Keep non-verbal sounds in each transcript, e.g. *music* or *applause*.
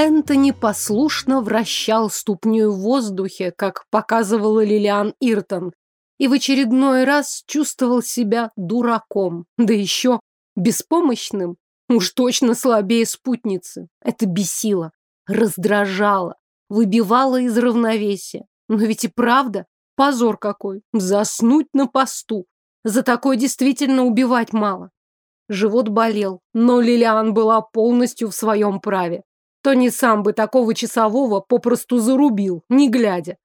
Энтони послушно вращал ступню в воздухе, как показывала Лилиан Иртон, и в очередной раз чувствовал себя дураком, да еще беспомощным, уж точно слабее спутницы. Это бесило, раздражало, выбивало из равновесия. Но ведь и правда, позор какой, заснуть на посту. За такое действительно убивать мало. Живот болел, но Лилиан была полностью в своем праве. То не сам бы такого часового попросту зарубил, не глядя.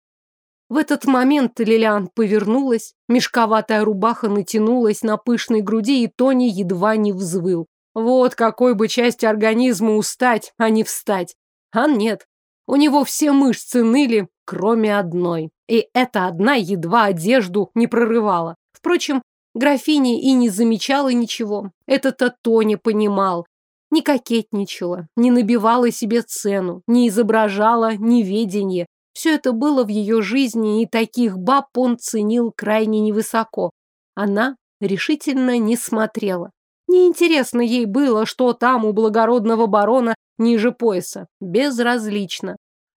В этот момент Лилиан повернулась, мешковатая рубаха натянулась на пышной груди, и Тони едва не взвыл. Вот какой бы части организма устать, а не встать. А нет, у него все мышцы ныли, кроме одной. И эта одна едва одежду не прорывала. Впрочем, графиня и не замечала ничего. Это-то Тони понимал, не кокетничала, не набивала себе цену, не изображала неведение. Все это было в ее жизни, и таких баб он ценил крайне невысоко. Она решительно не смотрела. Неинтересно ей было, что там у благородного барона ниже пояса. Безразлично.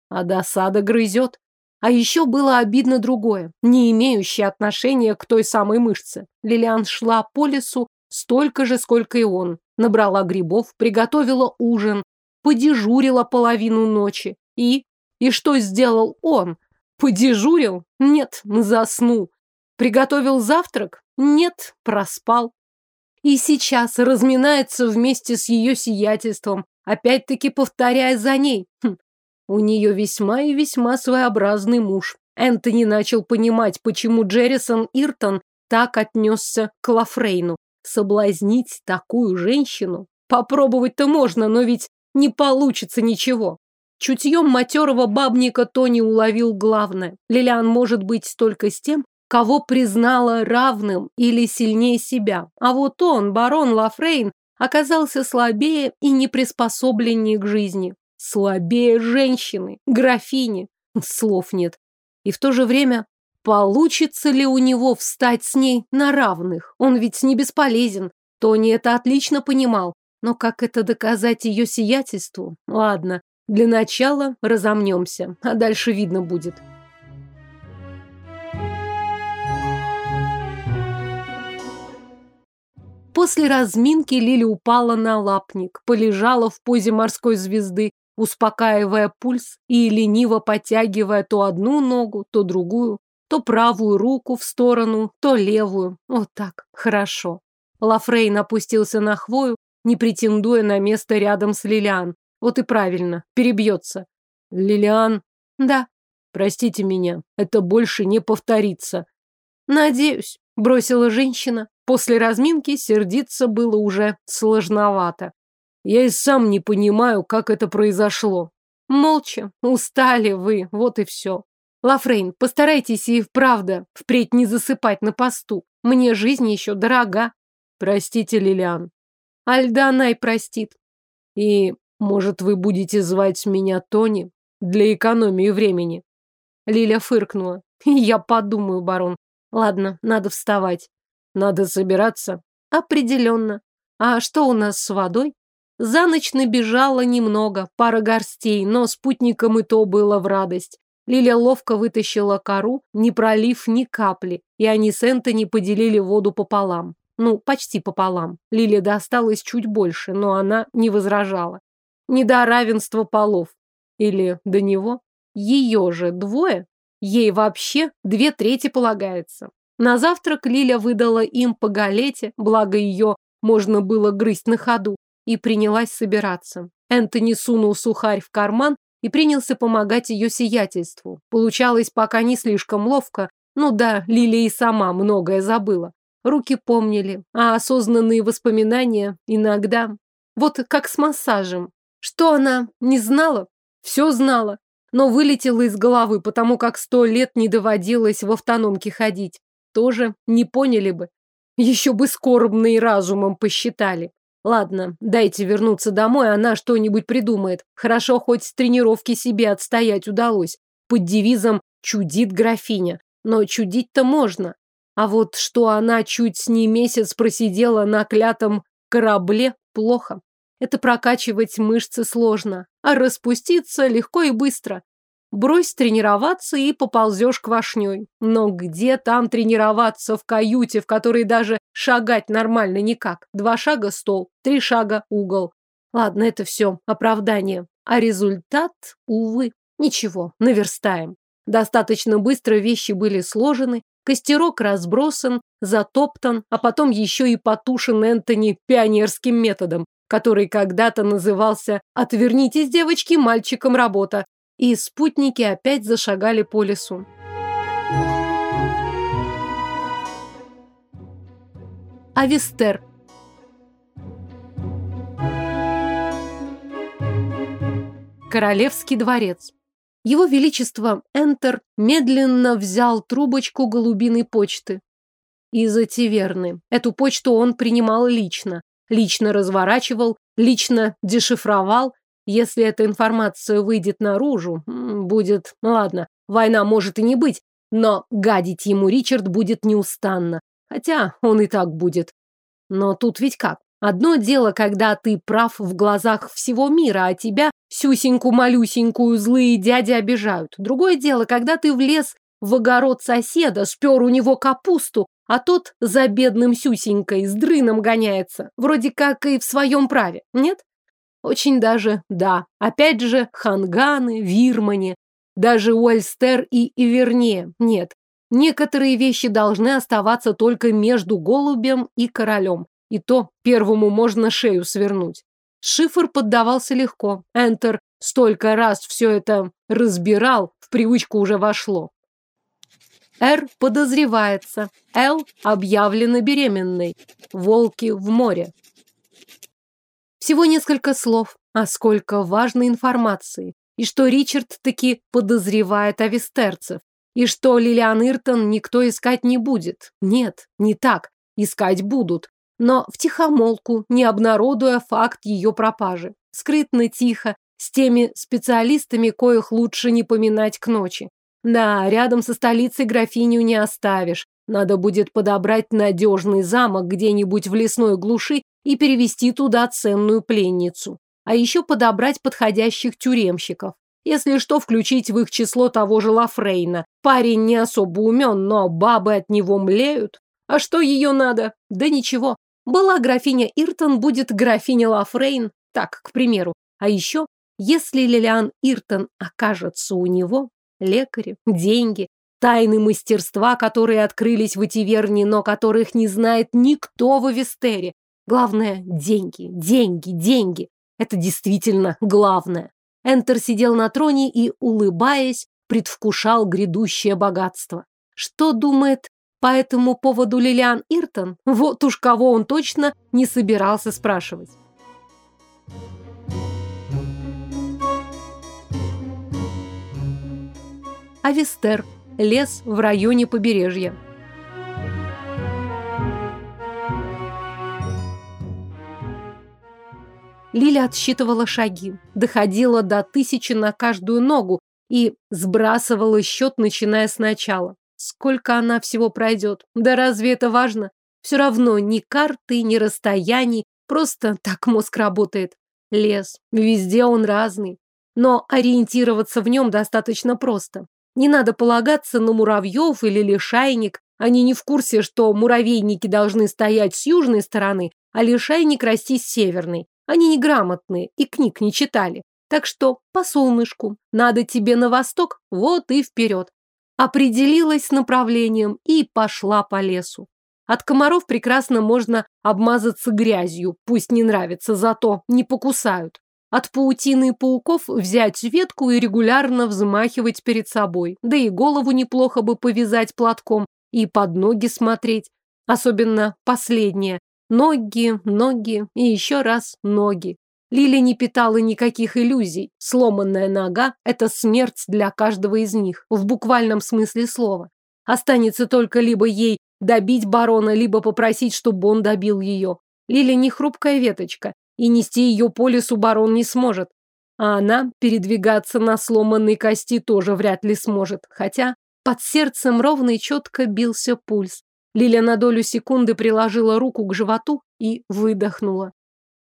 А досада грызет. А еще было обидно другое, не имеющее отношения к той самой мышце. Лилиан шла по лесу, Столько же, сколько и он. Набрала грибов, приготовила ужин, подежурила половину ночи. И... И что сделал он? Подежурил? Нет, заснул. Приготовил завтрак? Нет, проспал. И сейчас разминается вместе с ее сиятельством, опять-таки повторяя за ней. Хм. У нее весьма и весьма своеобразный муж. Энтони начал понимать, почему Джеррисон Иртон так отнесся к Лафрейну. Соблазнить такую женщину? Попробовать-то можно, но ведь не получится ничего. Чутьем матерого бабника Тони уловил главное. Лилиан может быть только с тем, кого признала равным или сильнее себя. А вот он, барон Лафрейн, оказался слабее и не приспособленнее к жизни. Слабее женщины, графини. Слов нет. И в то же время Получится ли у него встать с ней на равных? Он ведь не бесполезен. Тони это отлично понимал. Но как это доказать ее сиятельству? Ладно, для начала разомнемся, а дальше видно будет. После разминки Лили упала на лапник, полежала в позе морской звезды, успокаивая пульс и лениво потягивая то одну ногу, то другую то правую руку в сторону, то левую. Вот так, хорошо. Лафрей напустился на хвою, не претендуя на место рядом с Лилиан. Вот и правильно, перебьется. Лилиан? Да. Простите меня, это больше не повторится. Надеюсь, бросила женщина. После разминки сердиться было уже сложновато. Я и сам не понимаю, как это произошло. Молча, устали вы, вот и все. Лафрейн, постарайтесь и вправду впредь не засыпать на посту. Мне жизнь еще дорога. Простите, Лилиан. Альданай простит. И, может, вы будете звать меня Тони для экономии времени? Лиля фыркнула. *laughs* Я подумаю, барон. Ладно, надо вставать. Надо собираться. Определенно. А что у нас с водой? За ночь набежало немного, пара горстей, но спутникам и то было в радость. Лилия ловко вытащила кору, не пролив ни капли, и они с Энтони поделили воду пополам. Ну, почти пополам. Лиле досталось чуть больше, но она не возражала. Не до равенства полов. Или до него. Ее же двое. Ей вообще две трети полагается. На завтрак Лиля выдала им по галете, благо ее можно было грызть на ходу, и принялась собираться. Энтони сунул сухарь в карман и принялся помогать ее сиятельству. Получалось пока не слишком ловко, ну да, Лилия и сама многое забыла. Руки помнили, а осознанные воспоминания иногда. Вот как с массажем. Что она не знала? Все знала, но вылетела из головы, потому как сто лет не доводилось в автономке ходить. Тоже не поняли бы. Еще бы скорбные разумом посчитали. Ладно, дайте вернуться домой, она что-нибудь придумает. Хорошо, хоть с тренировки себе отстоять удалось. Под девизом «Чудит графиня». Но чудить-то можно. А вот что она чуть с не месяц просидела на клятом корабле, плохо. Это прокачивать мышцы сложно, а распуститься легко и быстро. Брось тренироваться и поползешь к вошней. Но где там тренироваться в каюте, в которой даже шагать нормально никак? Два шага – стол, три шага – угол. Ладно, это все оправдание. А результат, увы, ничего, наверстаем. Достаточно быстро вещи были сложены, костерок разбросан, затоптан, а потом еще и потушен Энтони пионерским методом, который когда-то назывался «Отвернитесь, девочки, мальчикам работа», и спутники опять зашагали по лесу. Авестер Королевский дворец Его Величество Энтер медленно взял трубочку голубиной почты из Ативерны. Эту почту он принимал лично, лично разворачивал, лично дешифровал – если эта информация выйдет наружу, будет... Ну ладно, война может и не быть, но гадить ему Ричард будет неустанно. Хотя он и так будет. Но тут ведь как? Одно дело, когда ты прав в глазах всего мира, а тебя, сюсеньку-малюсенькую, злые дяди обижают. Другое дело, когда ты влез в огород соседа, спер у него капусту, а тот за бедным сюсенькой с дрыном гоняется, вроде как и в своем праве, нет? Очень даже, да. Опять же, Ханганы, Вирмане, даже Уэльстер и Иверне. Нет, некоторые вещи должны оставаться только между голубем и королем. И то первому можно шею свернуть. Шифр поддавался легко. Энтер столько раз все это разбирал, в привычку уже вошло. Р подозревается. Л объявлена беременной. Волки в море. Всего несколько слов, а сколько важной информации. И что Ричард таки подозревает авестерцев. И что Лилиан Иртон никто искать не будет. Нет, не так. Искать будут. Но втихомолку, не обнародуя факт ее пропажи. Скрытно, тихо, с теми специалистами, коих лучше не поминать к ночи. Да, рядом со столицей графиню не оставишь. Надо будет подобрать надежный замок где-нибудь в лесной глуши и перевести туда ценную пленницу. А еще подобрать подходящих тюремщиков. Если что, включить в их число того же Лафрейна. Парень не особо умен, но бабы от него млеют. А что ее надо? Да ничего. Была графиня Иртон, будет графиня Лафрейн. Так, к примеру. А еще, если Лилиан Иртон окажется у него, лекари, деньги, тайны мастерства, которые открылись в Этиверне, но которых не знает никто в Эвестере, Главное – деньги, деньги, деньги. Это действительно главное. Энтер сидел на троне и, улыбаясь, предвкушал грядущее богатство. Что думает по этому поводу Лилиан Иртон? Вот уж кого он точно не собирался спрашивать. Авестер. Лес в районе побережья. Лиля отсчитывала шаги, доходила до тысячи на каждую ногу и сбрасывала счет, начиная сначала. Сколько она всего пройдет? Да разве это важно? Все равно ни карты, ни расстояний, просто так мозг работает. Лес, везде он разный. Но ориентироваться в нем достаточно просто. Не надо полагаться на муравьев или лишайник. Они не в курсе, что муравейники должны стоять с южной стороны, а лишайник расти с северной. Они неграмотные и книг не читали. Так что по солнышку. Надо тебе на восток, вот и вперед. Определилась с направлением и пошла по лесу. От комаров прекрасно можно обмазаться грязью, пусть не нравится, зато не покусают. От паутины и пауков взять ветку и регулярно взмахивать перед собой, да и голову неплохо бы повязать платком и под ноги смотреть. Особенно последнее. Ноги, ноги и еще раз ноги. Лили не питала никаких иллюзий. Сломанная нога – это смерть для каждого из них, в буквальном смысле слова. Останется только либо ей добить барона, либо попросить, чтобы он добил ее. Лили не хрупкая веточка, и нести ее по лесу барон не сможет. А она передвигаться на сломанной кости тоже вряд ли сможет, хотя под сердцем ровно и четко бился пульс. Лиля на долю секунды приложила руку к животу и выдохнула.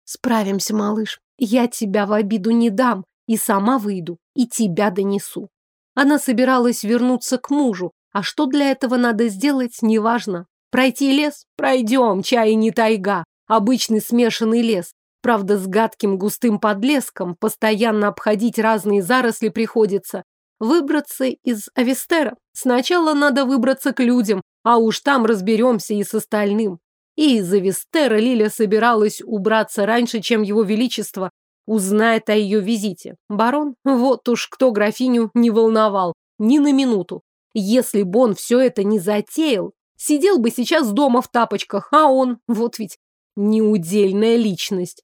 «Справимся, малыш. Я тебя в обиду не дам. И сама выйду, и тебя донесу». Она собиралась вернуться к мужу, а что для этого надо сделать, неважно. Пройти лес? Пройдем, чай не тайга. Обычный смешанный лес. Правда, с гадким густым подлеском постоянно обходить разные заросли приходится. Выбраться из Авестера. Сначала надо выбраться к людям, а уж там разберемся и с остальным. И из-за Вестера Лиля собиралась убраться раньше, чем его величество узнает о ее визите. Барон, вот уж кто графиню не волновал, ни на минуту. Если бы он все это не затеял, сидел бы сейчас дома в тапочках, а он, вот ведь, неудельная личность.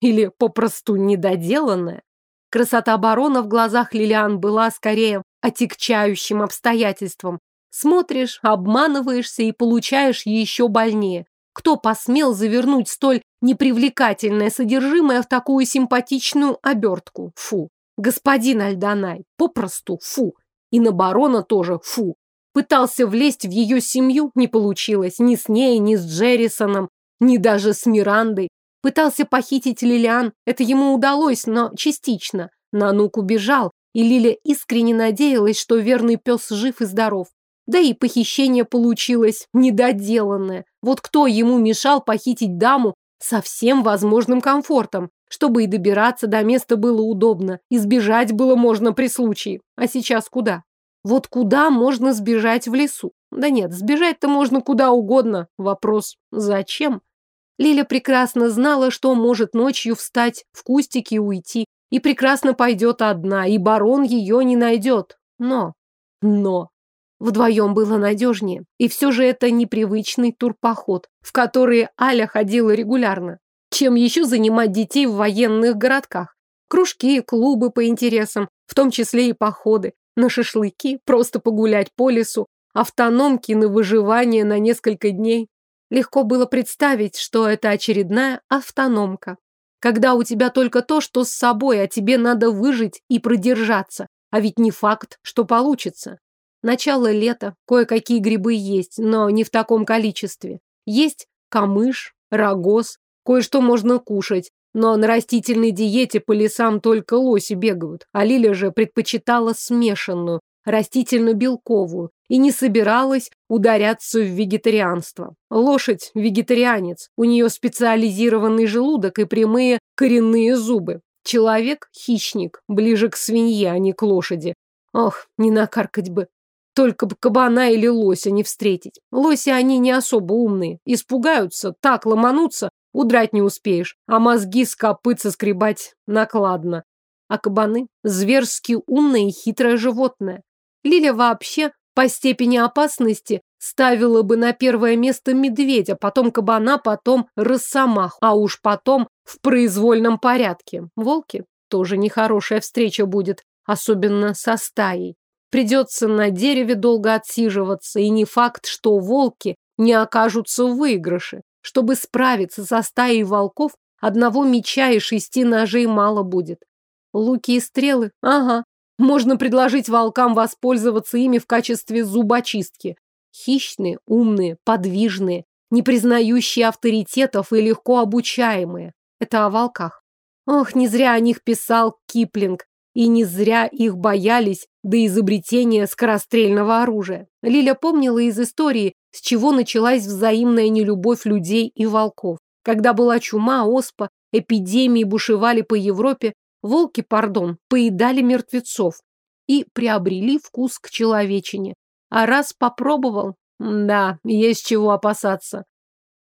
Или попросту недоделанная. Красота барона в глазах Лилиан была скорее отягчающим обстоятельством, Смотришь, обманываешься и получаешь еще больнее. Кто посмел завернуть столь непривлекательное содержимое в такую симпатичную обертку? Фу. Господин Альданай, попросту фу. И на барона тоже фу. Пытался влезть в ее семью, не получилось ни с ней, ни с Джеррисоном, ни даже с Мирандой. Пытался похитить Лилиан, это ему удалось, но частично. Нанук убежал, и Лиля искренне надеялась, что верный пес жив и здоров. Да и похищение получилось недоделанное. Вот кто ему мешал похитить даму со всем возможным комфортом, чтобы и добираться до места было удобно, избежать было можно при случае. А сейчас куда? Вот куда можно сбежать в лесу? Да нет, сбежать-то можно куда угодно. Вопрос – зачем? Лиля прекрасно знала, что может ночью встать в кустике и уйти, и прекрасно пойдет одна, и барон ее не найдет. Но, но, Вдвоем было надежнее. И все же это непривычный турпоход, в который Аля ходила регулярно. Чем еще занимать детей в военных городках? Кружки, клубы по интересам, в том числе и походы. На шашлыки, просто погулять по лесу, автономки на выживание на несколько дней. Легко было представить, что это очередная автономка. Когда у тебя только то, что с собой, а тебе надо выжить и продержаться. А ведь не факт, что получится. Начало лета, кое-какие грибы есть, но не в таком количестве. Есть камыш, рогоз, кое-что можно кушать, но на растительной диете по лесам только лоси бегают, а Лиля же предпочитала смешанную, растительно-белковую, и не собиралась ударяться в вегетарианство. Лошадь – вегетарианец, у нее специализированный желудок и прямые коренные зубы. Человек – хищник, ближе к свинье, а не к лошади. Ох, не накаркать бы. Только бы кабана или лося не встретить. Лоси они не особо умные. Испугаются, так ломанутся, удрать не успеешь. А мозги с копыт соскребать накладно. А кабаны – зверски умное и хитрое животное. Лиля вообще по степени опасности ставила бы на первое место медведя, потом кабана, потом росомаху, а уж потом в произвольном порядке. Волки тоже нехорошая встреча будет, особенно со стаей. Придется на дереве долго отсиживаться, и не факт, что волки не окажутся в выигрыше. Чтобы справиться со стаей волков, одного меча и шести ножей мало будет. Луки и стрелы? Ага. Можно предложить волкам воспользоваться ими в качестве зубочистки. Хищные, умные, подвижные, не признающие авторитетов и легко обучаемые. Это о волках. Ох, не зря о них писал Киплинг и не зря их боялись до изобретения скорострельного оружия. Лиля помнила из истории, с чего началась взаимная нелюбовь людей и волков. Когда была чума, оспа, эпидемии бушевали по Европе, волки, пардон, поедали мертвецов и приобрели вкус к человечине. А раз попробовал, да, есть чего опасаться.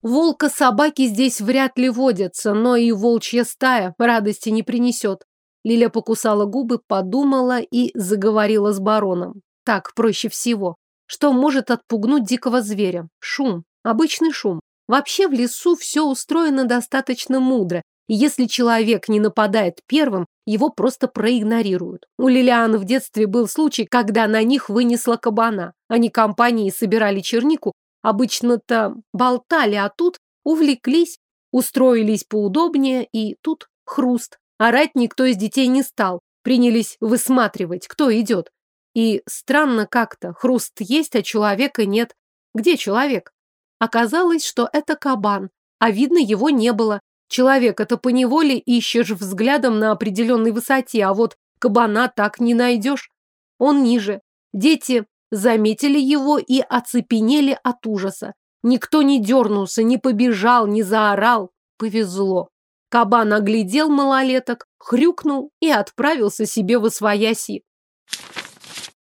Волка-собаки здесь вряд ли водятся, но и волчья стая радости не принесет. Лиля покусала губы, подумала и заговорила с бароном. Так проще всего. Что может отпугнуть дикого зверя? Шум. Обычный шум. Вообще в лесу все устроено достаточно мудро. И если человек не нападает первым, его просто проигнорируют. У Лилиан в детстве был случай, когда на них вынесла кабана. Они компанией собирали чернику, обычно-то болтали, а тут увлеклись, устроились поудобнее, и тут хруст. Орать никто из детей не стал, принялись высматривать, кто идет. И странно как-то, хруст есть, а человека нет. Где человек? Оказалось, что это кабан, а видно его не было. Человека-то поневоле ищешь взглядом на определенной высоте, а вот кабана так не найдешь. Он ниже. Дети заметили его и оцепенели от ужаса. Никто не дернулся, не побежал, не заорал. Повезло. Кабан оглядел малолеток, хрюкнул и отправился себе в освояси.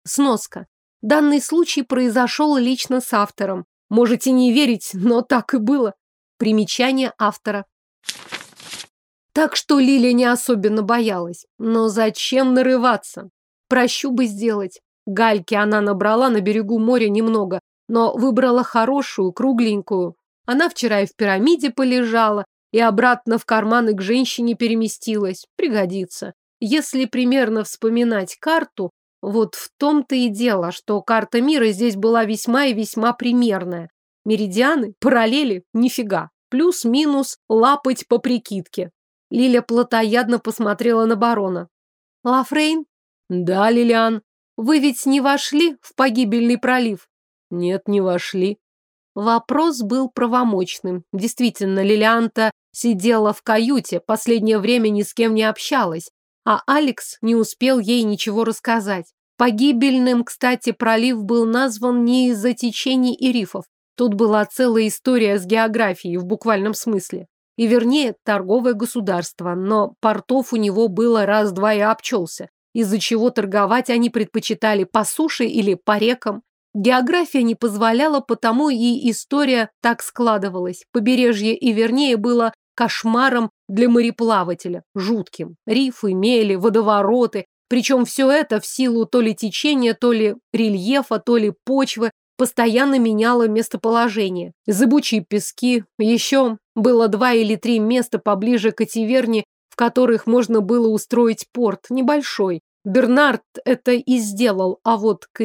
Сноска. Данный случай произошел лично с автором. Можете не верить, но так и было. Примечание автора. Так что Лиля не особенно боялась. Но зачем нарываться? Прощу бы сделать. Гальки она набрала на берегу моря немного, но выбрала хорошую, кругленькую. Она вчера и в пирамиде полежала, и обратно в карманы к женщине переместилась. Пригодится. Если примерно вспоминать карту, вот в том-то и дело, что карта мира здесь была весьма и весьма примерная. Меридианы, параллели, нифига. Плюс-минус лапать по прикидке. Лиля плотоядно посмотрела на барона. «Лафрейн?» «Да, Лилиан. Вы ведь не вошли в погибельный пролив?» «Нет, не вошли. Вопрос был правомочным. Действительно, Лилианта сидела в каюте, последнее время ни с кем не общалась, а Алекс не успел ей ничего рассказать. Погибельным, кстати, пролив был назван не из-за течений и рифов. Тут была целая история с географией в буквальном смысле. И вернее, торговое государство, но портов у него было раз-два и обчелся, из-за чего торговать они предпочитали по суше или по рекам. География не позволяла, потому и история так складывалась. Побережье и вернее было кошмаром для мореплавателя, жутким. Рифы, мели, водовороты. Причем все это в силу то ли течения, то ли рельефа, то ли почвы постоянно меняло местоположение. Зыбучие пески, еще было два или три места поближе к Этиверне, в которых можно было устроить порт, небольшой. Бернард это и сделал, а вот к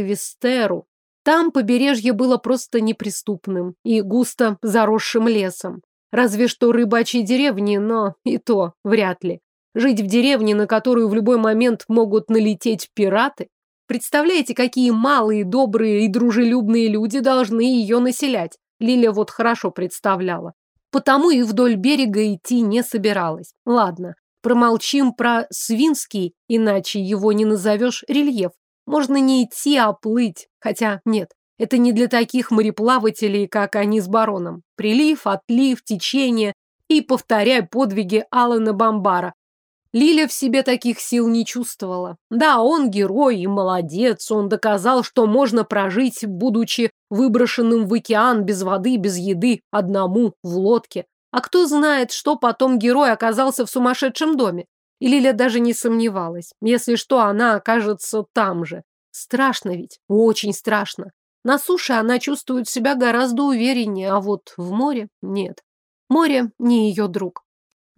там побережье было просто неприступным и густо заросшим лесом. Разве что рыбачьи деревни, но и то вряд ли. Жить в деревне, на которую в любой момент могут налететь пираты? Представляете, какие малые, добрые и дружелюбные люди должны ее населять? Лиля вот хорошо представляла. Потому и вдоль берега идти не собиралась. Ладно, промолчим про свинский, иначе его не назовешь рельеф. Можно не идти, а плыть. Хотя нет, это не для таких мореплавателей, как они с бароном. Прилив, отлив, течение и повторяй подвиги Алана Бомбара. Лиля в себе таких сил не чувствовала. Да, он герой и молодец, он доказал, что можно прожить, будучи выброшенным в океан без воды, без еды, одному, в лодке. А кто знает, что потом герой оказался в сумасшедшем доме? И Лиля даже не сомневалась. Если что, она окажется там же. Страшно ведь, очень страшно. На суше она чувствует себя гораздо увереннее, а вот в море нет. Море не ее друг.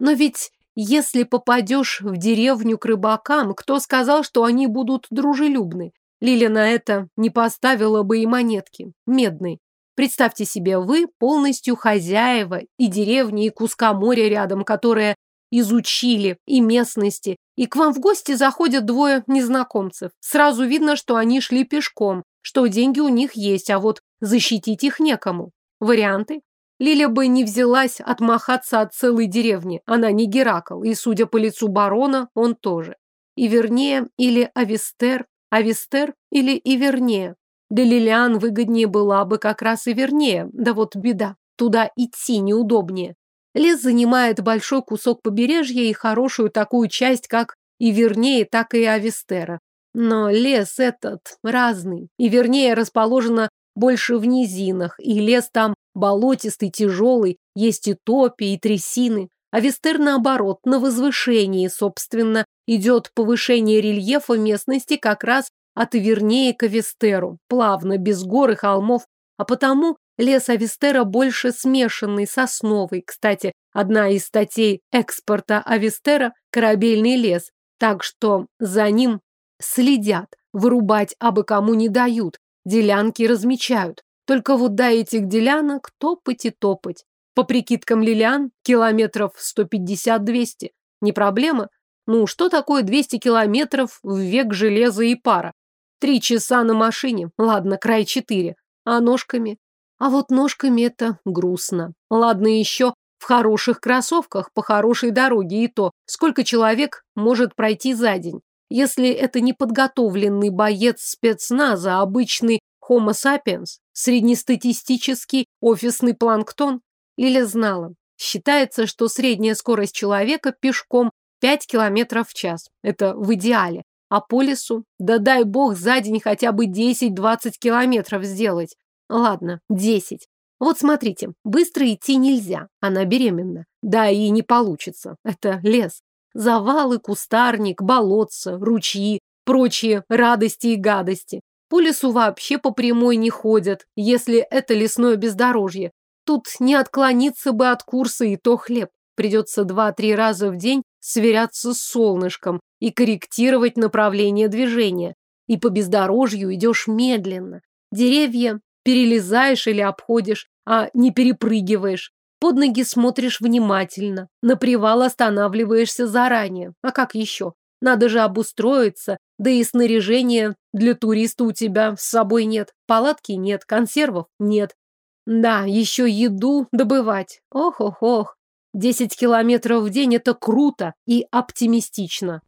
Но ведь если попадешь в деревню к рыбакам, кто сказал, что они будут дружелюбны? Лиля на это не поставила бы и монетки, медной. Представьте себе, вы полностью хозяева и деревни, и куска моря рядом, которое изучили и местности, и к вам в гости заходят двое незнакомцев. Сразу видно, что они шли пешком, что деньги у них есть, а вот защитить их некому. Варианты? Лиля бы не взялась отмахаться от целой деревни. Она не Геракл, и, судя по лицу барона, он тоже. И вернее, или Авестер, Авестер или и вернее. Для Лилиан выгоднее была бы как раз и вернее, да вот беда, туда идти неудобнее. Лес занимает большой кусок побережья и хорошую такую часть, как и вернее, так и Авестера. Но лес этот разный, и вернее расположено больше в низинах, и лес там болотистый, тяжелый, есть и топи, и трясины. А наоборот, на возвышении, собственно, идет повышение рельефа местности как раз от Вернее к Авестеру, плавно, без гор и холмов, а потому лес Авистера больше смешанный, сосновый. Кстати, одна из статей экспорта Авистера – корабельный лес. Так что за ним следят, вырубать абы кому не дают, делянки размечают. Только вот до этих делянок топать и топать. По прикидкам Лилиан, километров 150-200. Не проблема? Ну, что такое 200 километров в век железа и пара? Три часа на машине, ладно, край четыре. А ножками? А вот ножками это грустно. Ладно еще в хороших кроссовках, по хорошей дороге и то, сколько человек может пройти за день. Если это не подготовленный боец спецназа, а обычный Homo sapiens, среднестатистический офисный планктон, Лиля знала. Считается, что средняя скорость человека пешком 5 км в час. Это в идеале. А по лесу? Да дай бог за день хотя бы 10-20 километров сделать. Ладно, 10. Вот смотрите, быстро идти нельзя, она беременна. Да и не получится, это лес. Завалы, кустарник, болотца, ручьи, прочие радости и гадости. По лесу вообще по прямой не ходят, если это лесное бездорожье. Тут не отклониться бы от курса и то хлеб. Придется два-три раза в день сверяться с солнышком, и корректировать направление движения. И по бездорожью идешь медленно. Деревья перелезаешь или обходишь, а не перепрыгиваешь. Под ноги смотришь внимательно. На привал останавливаешься заранее. А как еще? Надо же обустроиться, да и снаряжения для туриста у тебя с собой нет. Палатки нет, консервов нет. Да, еще еду добывать. Ох-ох-ох. Десять километров в день – это круто и оптимистично.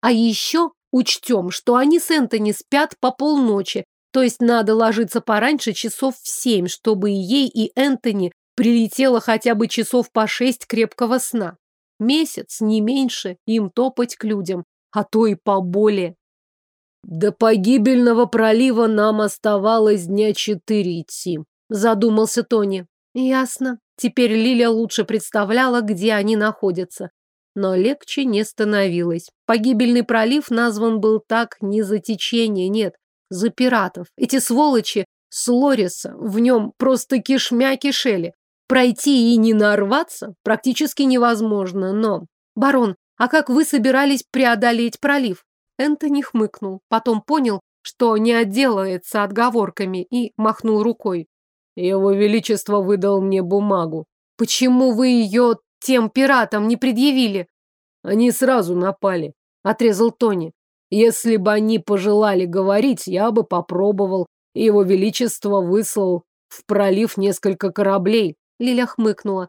А еще учтем, что они с Энтони спят по полночи, то есть надо ложиться пораньше часов в семь, чтобы и ей, и Энтони прилетело хотя бы часов по шесть крепкого сна. Месяц, не меньше, им топать к людям, а то и поболее. До погибельного пролива нам оставалось дня четыре идти, задумался Тони. Ясно. Теперь Лиля лучше представляла, где они находятся но легче не становилось. Погибельный пролив назван был так не за течение, нет, за пиратов. Эти сволочи с Лориса в нем просто кишмя кишели. Пройти и не нарваться практически невозможно, но... Барон, а как вы собирались преодолеть пролив? Энтони хмыкнул, потом понял, что не отделается отговорками, и махнул рукой. Его Величество выдал мне бумагу. Почему вы ее тем пиратам не предъявили. Они сразу напали, отрезал Тони. Если бы они пожелали говорить, я бы попробовал. Его Величество выслал в пролив несколько кораблей. Лиля хмыкнула.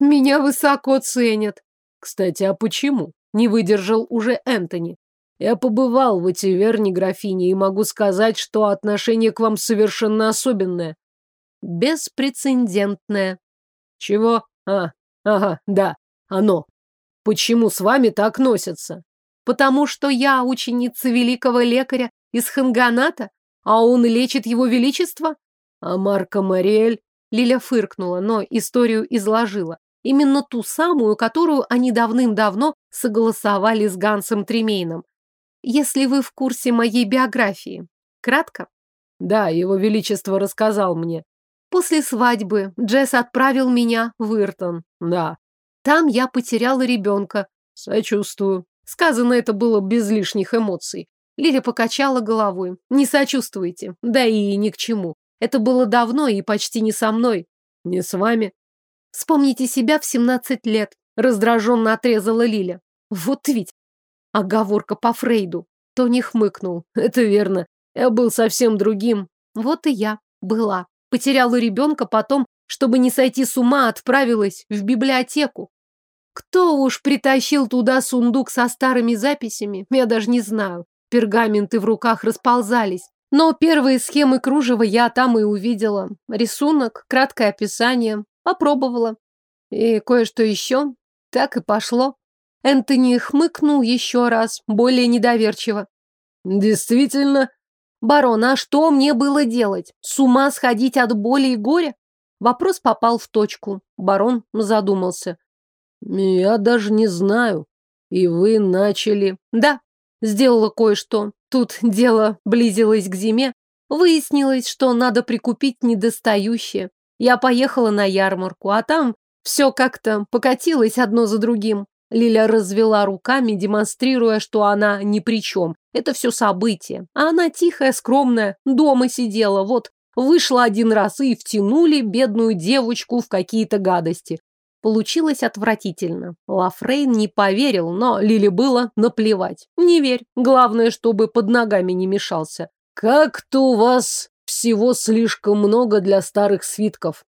Меня высоко ценят. Кстати, а почему? Не выдержал уже Энтони. Я побывал в Этиверне, графине, и могу сказать, что отношение к вам совершенно особенное. Беспрецедентное. Чего? А, Ага, да, оно. Почему с вами так носятся? Потому что я ученица великого лекаря из Ханганата, а он лечит его величество? А Марка Морель Лиля фыркнула, но историю изложила. Именно ту самую, которую они давным-давно согласовали с Гансом Тремейном. Если вы в курсе моей биографии. Кратко? Да, его величество рассказал мне. После свадьбы Джесс отправил меня в Иртон. Да. Там я потеряла ребенка. Сочувствую. Сказано это было без лишних эмоций. Лиля покачала головой. Не сочувствуйте. Да и ни к чему. Это было давно и почти не со мной. Не с вами. Вспомните себя в 17 лет. Раздраженно отрезала Лиля. Вот ведь. Оговорка по Фрейду. Тони хмыкнул. Это верно. Я был совсем другим. Вот и я была. Потеряла ребенка потом, чтобы не сойти с ума, отправилась в библиотеку. Кто уж притащил туда сундук со старыми записями, я даже не знаю. Пергаменты в руках расползались. Но первые схемы кружева я там и увидела. Рисунок, краткое описание. Попробовала. И кое-что еще. Так и пошло. Энтони хмыкнул еще раз, более недоверчиво. «Действительно, «Барон, а что мне было делать? С ума сходить от боли и горя?» Вопрос попал в точку. Барон задумался. «Я даже не знаю. И вы начали...» «Да, сделала кое-что. Тут дело близилось к зиме. Выяснилось, что надо прикупить недостающее. Я поехала на ярмарку, а там все как-то покатилось одно за другим. Лиля развела руками, демонстрируя, что она ни при чем. Это все событие. А она тихая, скромная, дома сидела, вот. Вышла один раз и втянули бедную девочку в какие-то гадости. Получилось отвратительно. Лафрейн не поверил, но Лили было наплевать. Не верь. Главное, чтобы под ногами не мешался. Как-то у вас всего слишком много для старых свитков.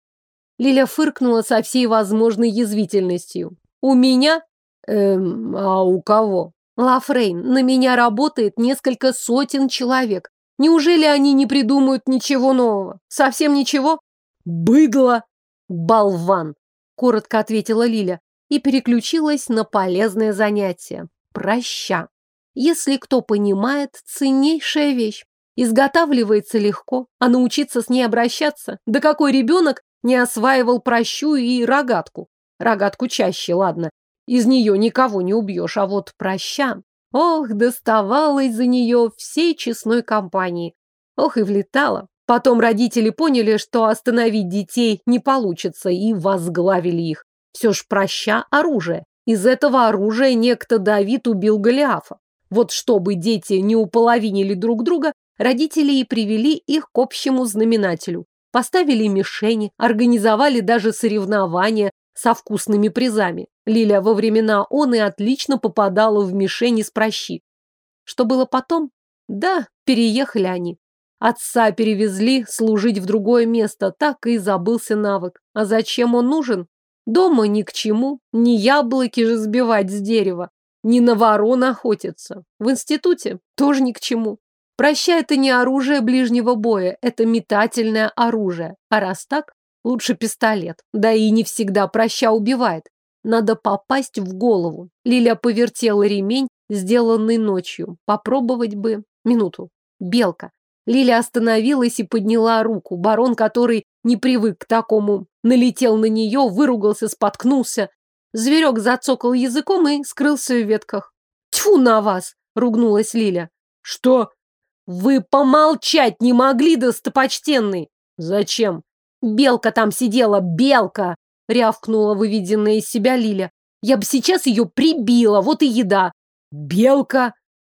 Лиля фыркнула со всей возможной язвительностью. У меня «Эм, а у кого?» «Лафрейн, на меня работает несколько сотен человек. Неужели они не придумают ничего нового? Совсем ничего?» «Быдло!» «Болван!» – коротко ответила Лиля и переключилась на полезное занятие – проща. Если кто понимает, ценнейшая вещь. Изготавливается легко, а научиться с ней обращаться? Да какой ребенок не осваивал прощу и рогатку? Рогатку чаще, ладно, из нее никого не убьешь, а вот проща. Ох, доставала из-за нее всей честной компании. Ох, и влетала. Потом родители поняли, что остановить детей не получится, и возглавили их. Все ж проща оружие. Из этого оружия некто Давид убил Голиафа. Вот чтобы дети не уполовинили друг друга, родители и привели их к общему знаменателю. Поставили мишени, организовали даже соревнования, со вкусными призами. Лиля во времена он и отлично попадала в мишени с прощи. Что было потом? Да, переехали они. Отца перевезли служить в другое место, так и забылся навык. А зачем он нужен? Дома ни к чему, ни яблоки же сбивать с дерева, ни на ворон охотиться. В институте тоже ни к чему. Проща – это не оружие ближнего боя, это метательное оружие. А раз так, Лучше пистолет. Да и не всегда проща убивает. Надо попасть в голову. Лиля повертела ремень, сделанный ночью. Попробовать бы. Минуту. Белка. Лиля остановилась и подняла руку. Барон, который не привык к такому, налетел на нее, выругался, споткнулся. Зверек зацокал языком и скрылся в ветках. «Тьфу на вас!» — ругнулась Лиля. «Что?» «Вы помолчать не могли, достопочтенный!» «Зачем?» Белка там сидела, белка!» — рявкнула выведенная из себя Лиля. «Я бы сейчас ее прибила, вот и еда!» «Белка!»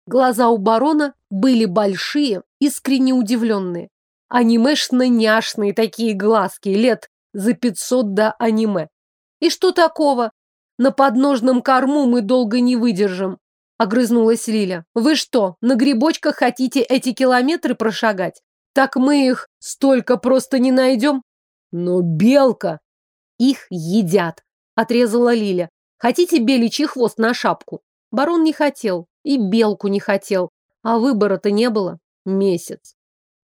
Глаза у барона были большие, искренне удивленные. Анимешно-няшные такие глазки, лет за пятьсот до аниме. «И что такого? На подножном корму мы долго не выдержим!» — огрызнулась Лиля. «Вы что, на грибочках хотите эти километры прошагать? Так мы их столько просто не найдем!» Но белка! Их едят! Отрезала Лиля. Хотите беличий хвост на шапку? Барон не хотел. И белку не хотел. А выбора-то не было. Месяц.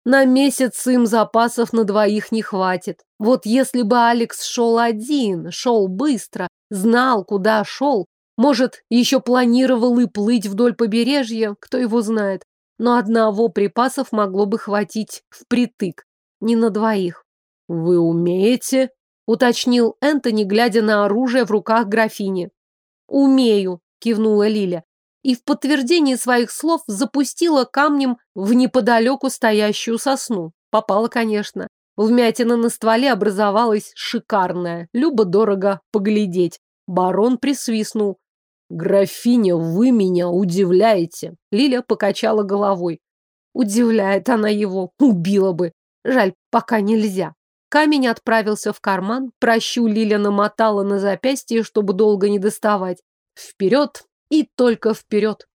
На месяц им запасов на двоих не хватит. Вот если бы Алекс шел один, шел быстро, знал, куда шел, может, еще планировал и плыть вдоль побережья, кто его знает. Но одного припасов могло бы хватить впритык. Не на двоих. «Вы умеете?» – уточнил Энтони, глядя на оружие в руках графини. «Умею», – кивнула Лиля. И в подтверждении своих слов запустила камнем в неподалеку стоящую сосну. Попала, конечно. Вмятина на стволе образовалась шикарная. Любо-дорого поглядеть. Барон присвистнул. «Графиня, вы меня удивляете!» Лиля покачала головой. Удивляет она его, убила бы. Жаль, пока нельзя. Камень отправился в карман, прощу Лиля намотала на запястье, чтобы долго не доставать. Вперед и только вперед.